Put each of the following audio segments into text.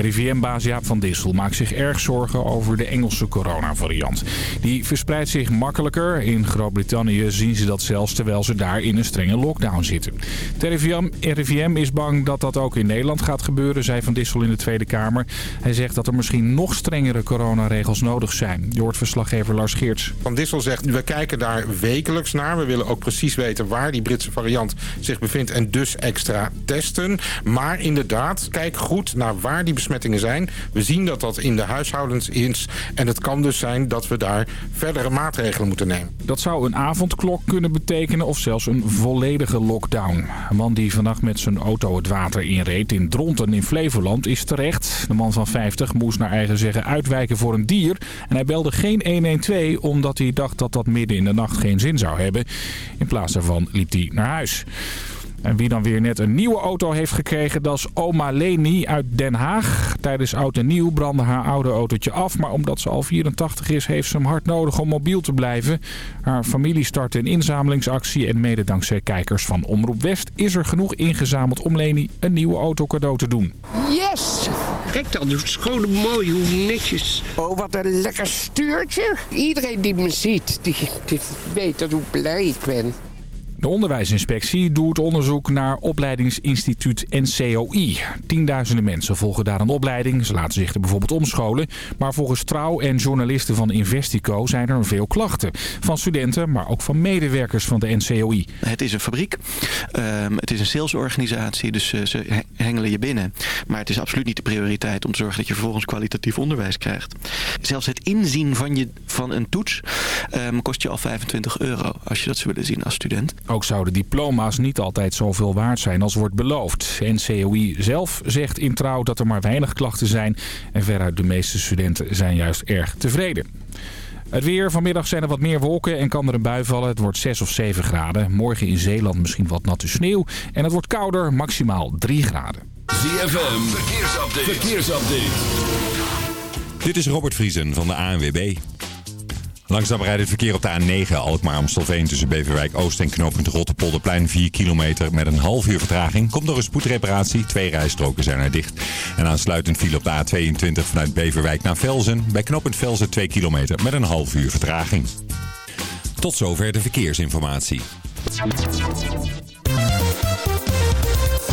RIVM-baas Jaap van Dissel maakt zich erg zorgen over de Engelse coronavariant. Die verspreidt zich makkelijker. In Groot-Brittannië zien ze dat zelfs terwijl ze daar in een strenge lockdown zitten. De RIVM, is bang dat dat ook in Nederland gaat gebeuren, zei Van Dissel in de Tweede Kamer. Hij zegt dat er misschien nog strengere coronaregels nodig zijn. Je hoort verslaggever Lars Geerts. Van Dissel zegt, we kijken daar wekelijks naar. We willen ook precies weten waar die Britse variant zich bevindt en dus extra testen. Maar inderdaad, kijk goed naar waar die zijn. We zien dat dat in de huishoudens is. En het kan dus zijn dat we daar verdere maatregelen moeten nemen. Dat zou een avondklok kunnen betekenen of zelfs een volledige lockdown. Een man die vannacht met zijn auto het water inreed in Dronten in Flevoland is terecht. De man van 50 moest naar eigen zeggen uitwijken voor een dier. En hij belde geen 112 omdat hij dacht dat dat midden in de nacht geen zin zou hebben. In plaats daarvan liep hij naar huis. En wie dan weer net een nieuwe auto heeft gekregen, dat is oma Leni uit Den Haag. Tijdens oud en nieuw brandde haar oude autootje af. Maar omdat ze al 84 is, heeft ze hem hard nodig om mobiel te blijven. Haar familie startte een inzamelingsactie. En mede dankzij kijkers van Omroep West is er genoeg ingezameld om Leni een nieuwe auto cadeau te doen. Yes! Kijk dan, hoe schoon en mooi, hoe netjes. Oh, wat een lekker stuurtje. Iedereen die me ziet, die, die weet dat hoe blij ik ben. De onderwijsinspectie doet onderzoek naar opleidingsinstituut NCOI. Tienduizenden mensen volgen daar een opleiding. Ze laten zich er bijvoorbeeld omscholen. Maar volgens Trouw en journalisten van Investico zijn er veel klachten. Van studenten, maar ook van medewerkers van de NCOI. Het is een fabriek. Um, het is een salesorganisatie, dus uh, ze hengelen je binnen. Maar het is absoluut niet de prioriteit om te zorgen dat je vervolgens kwalitatief onderwijs krijgt. Zelfs het inzien van, je, van een toets um, kost je al 25 euro als je dat zou willen zien als student. Ook zouden diploma's niet altijd zoveel waard zijn als wordt beloofd. NCOI zelf zegt in trouw dat er maar weinig klachten zijn. En veruit de meeste studenten zijn juist erg tevreden. Het weer. Vanmiddag zijn er wat meer wolken en kan er een bui vallen. Het wordt 6 of 7 graden. Morgen in Zeeland misschien wat natte sneeuw. En het wordt kouder, maximaal 3 graden. ZFM. Verkeersupdate. Verkeersupdate. Dit is Robert Vriesen van de ANWB. Langzaam rijdt het verkeer op de A9 Alkmaar-Amstelveen tussen Beverwijk Oost en knooppunt Rotterpolderplein 4 kilometer met een half uur vertraging. Komt door een spoedreparatie, twee rijstroken zijn er dicht. En aansluitend viel op de A22 vanuit Beverwijk naar Velzen. Bij knooppunt Velzen 2 kilometer met een half uur vertraging. Tot zover de verkeersinformatie.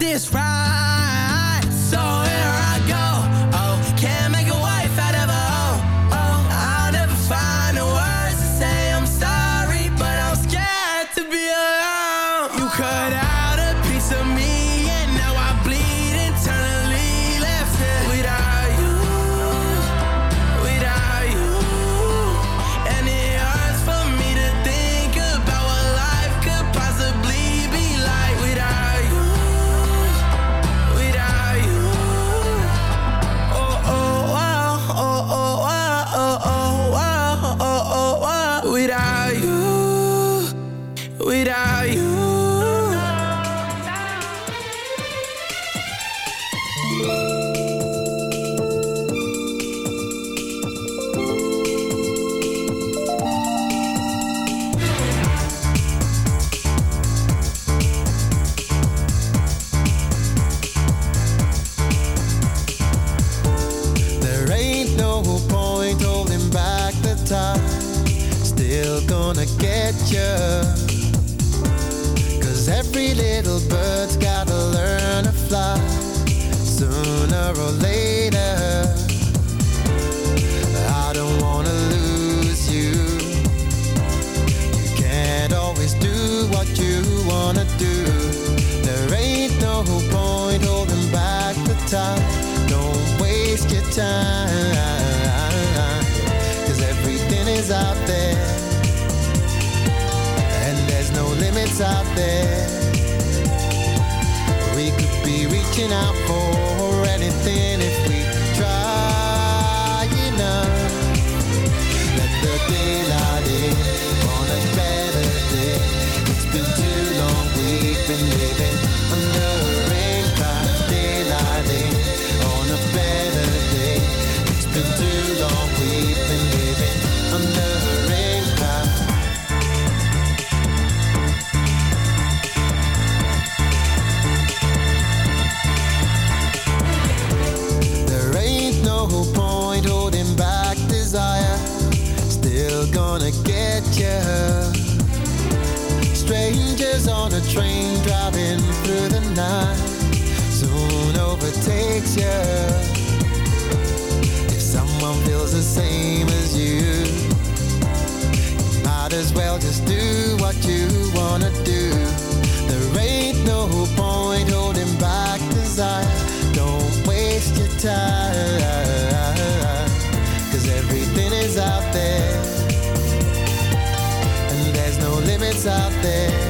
this right looking out. If someone feels the same as you, might as well just do what you wanna do. There ain't no point holding back desire. Don't waste your everything is out there. And there's no limits out there.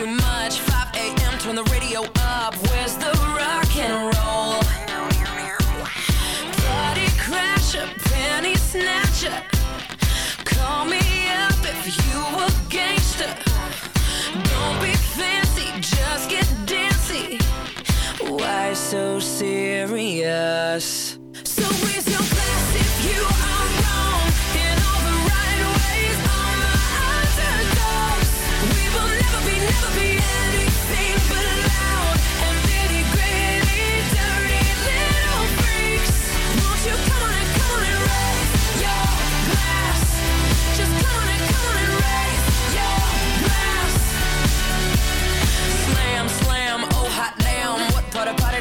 Too much.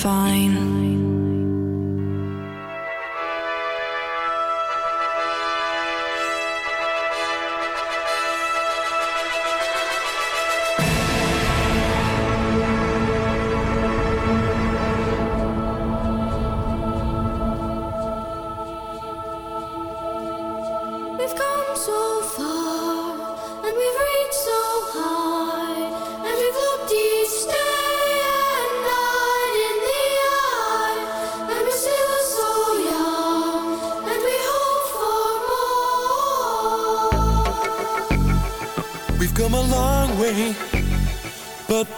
fine.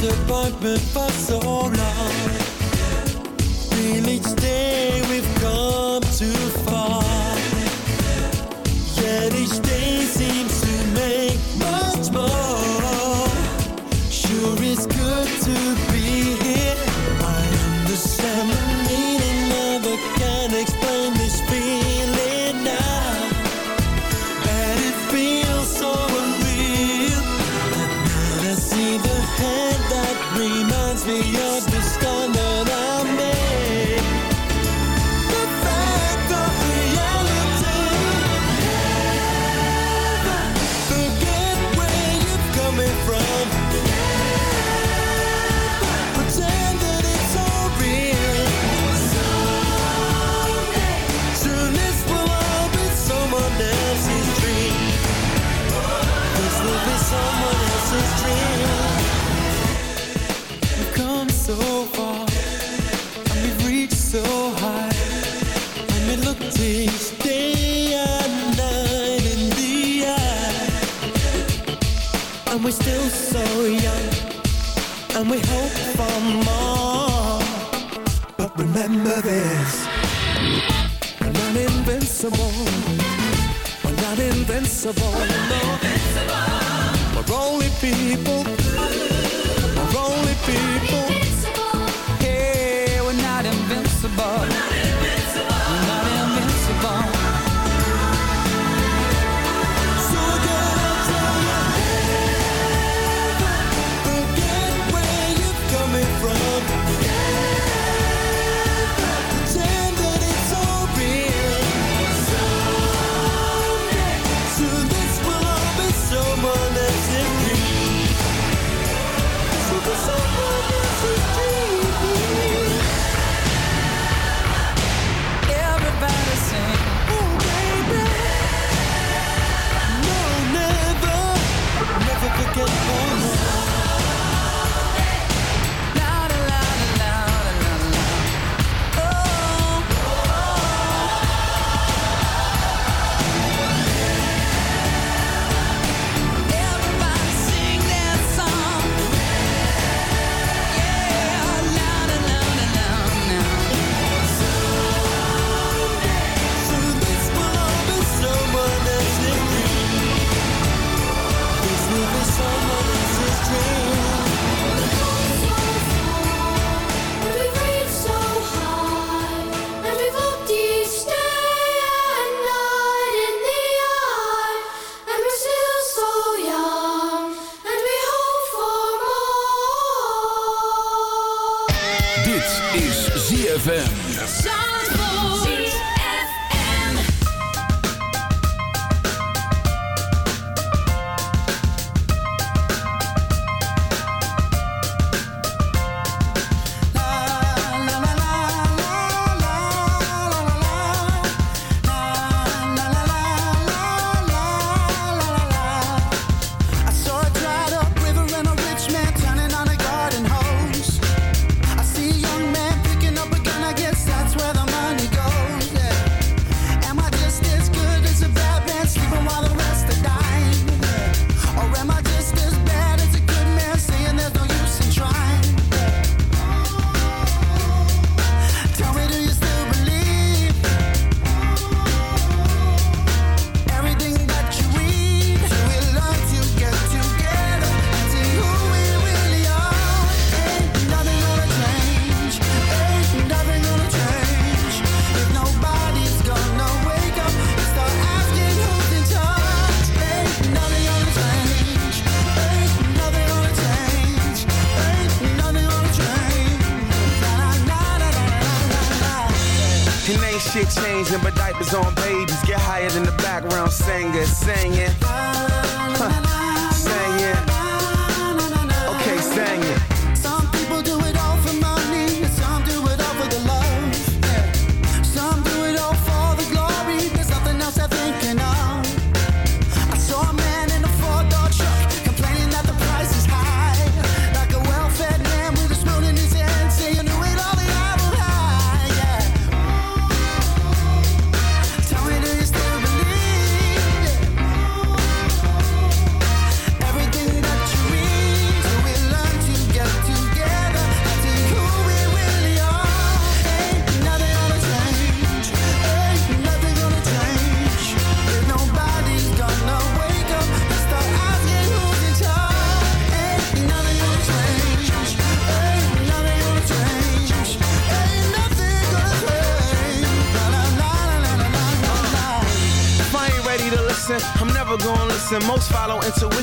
disappointment for so long. Till each day we've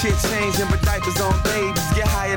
Shit changing, but diapers on babies. Get high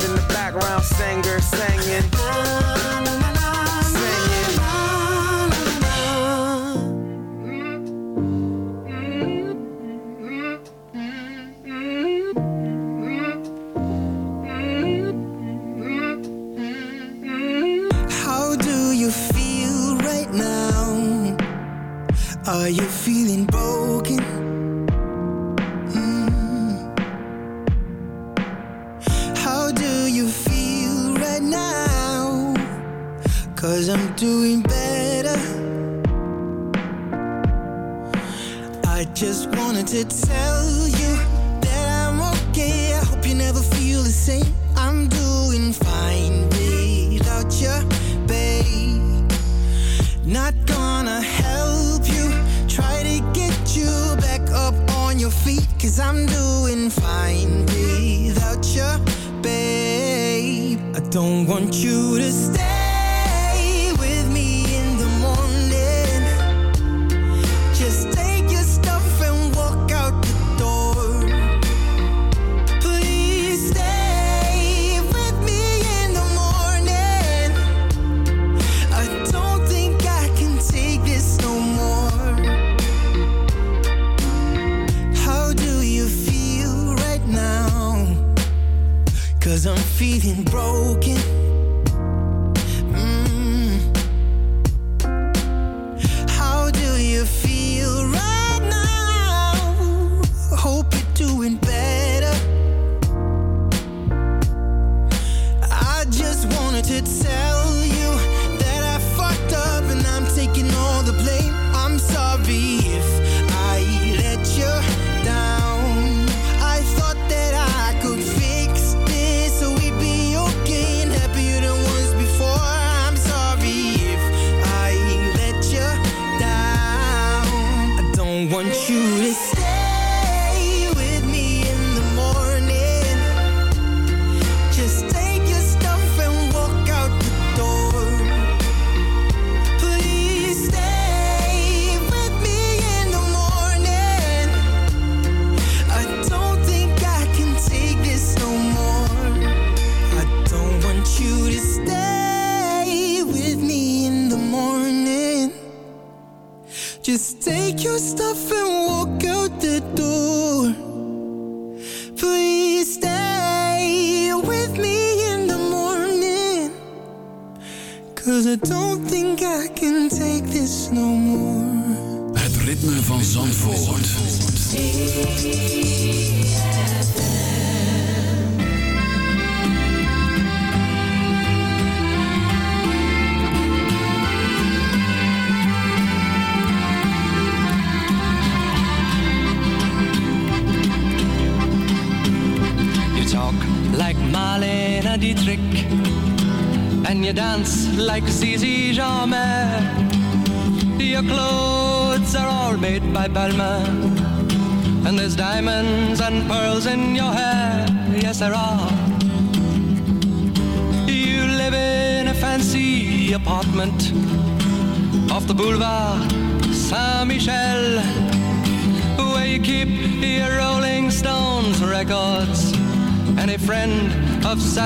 be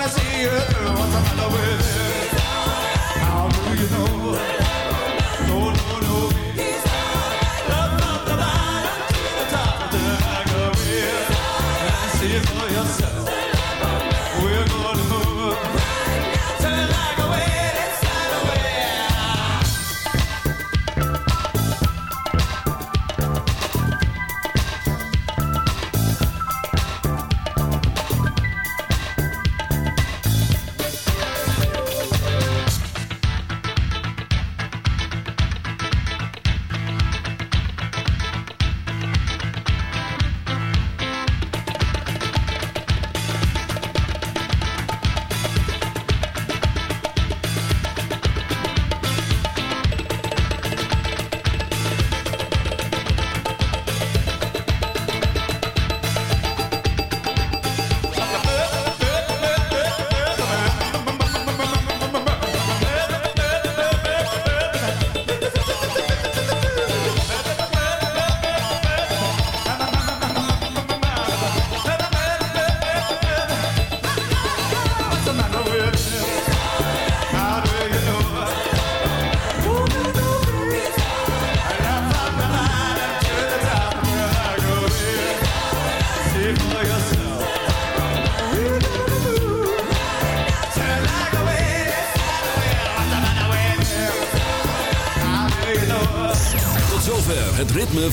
when I see you. What's the matter with? How do you know?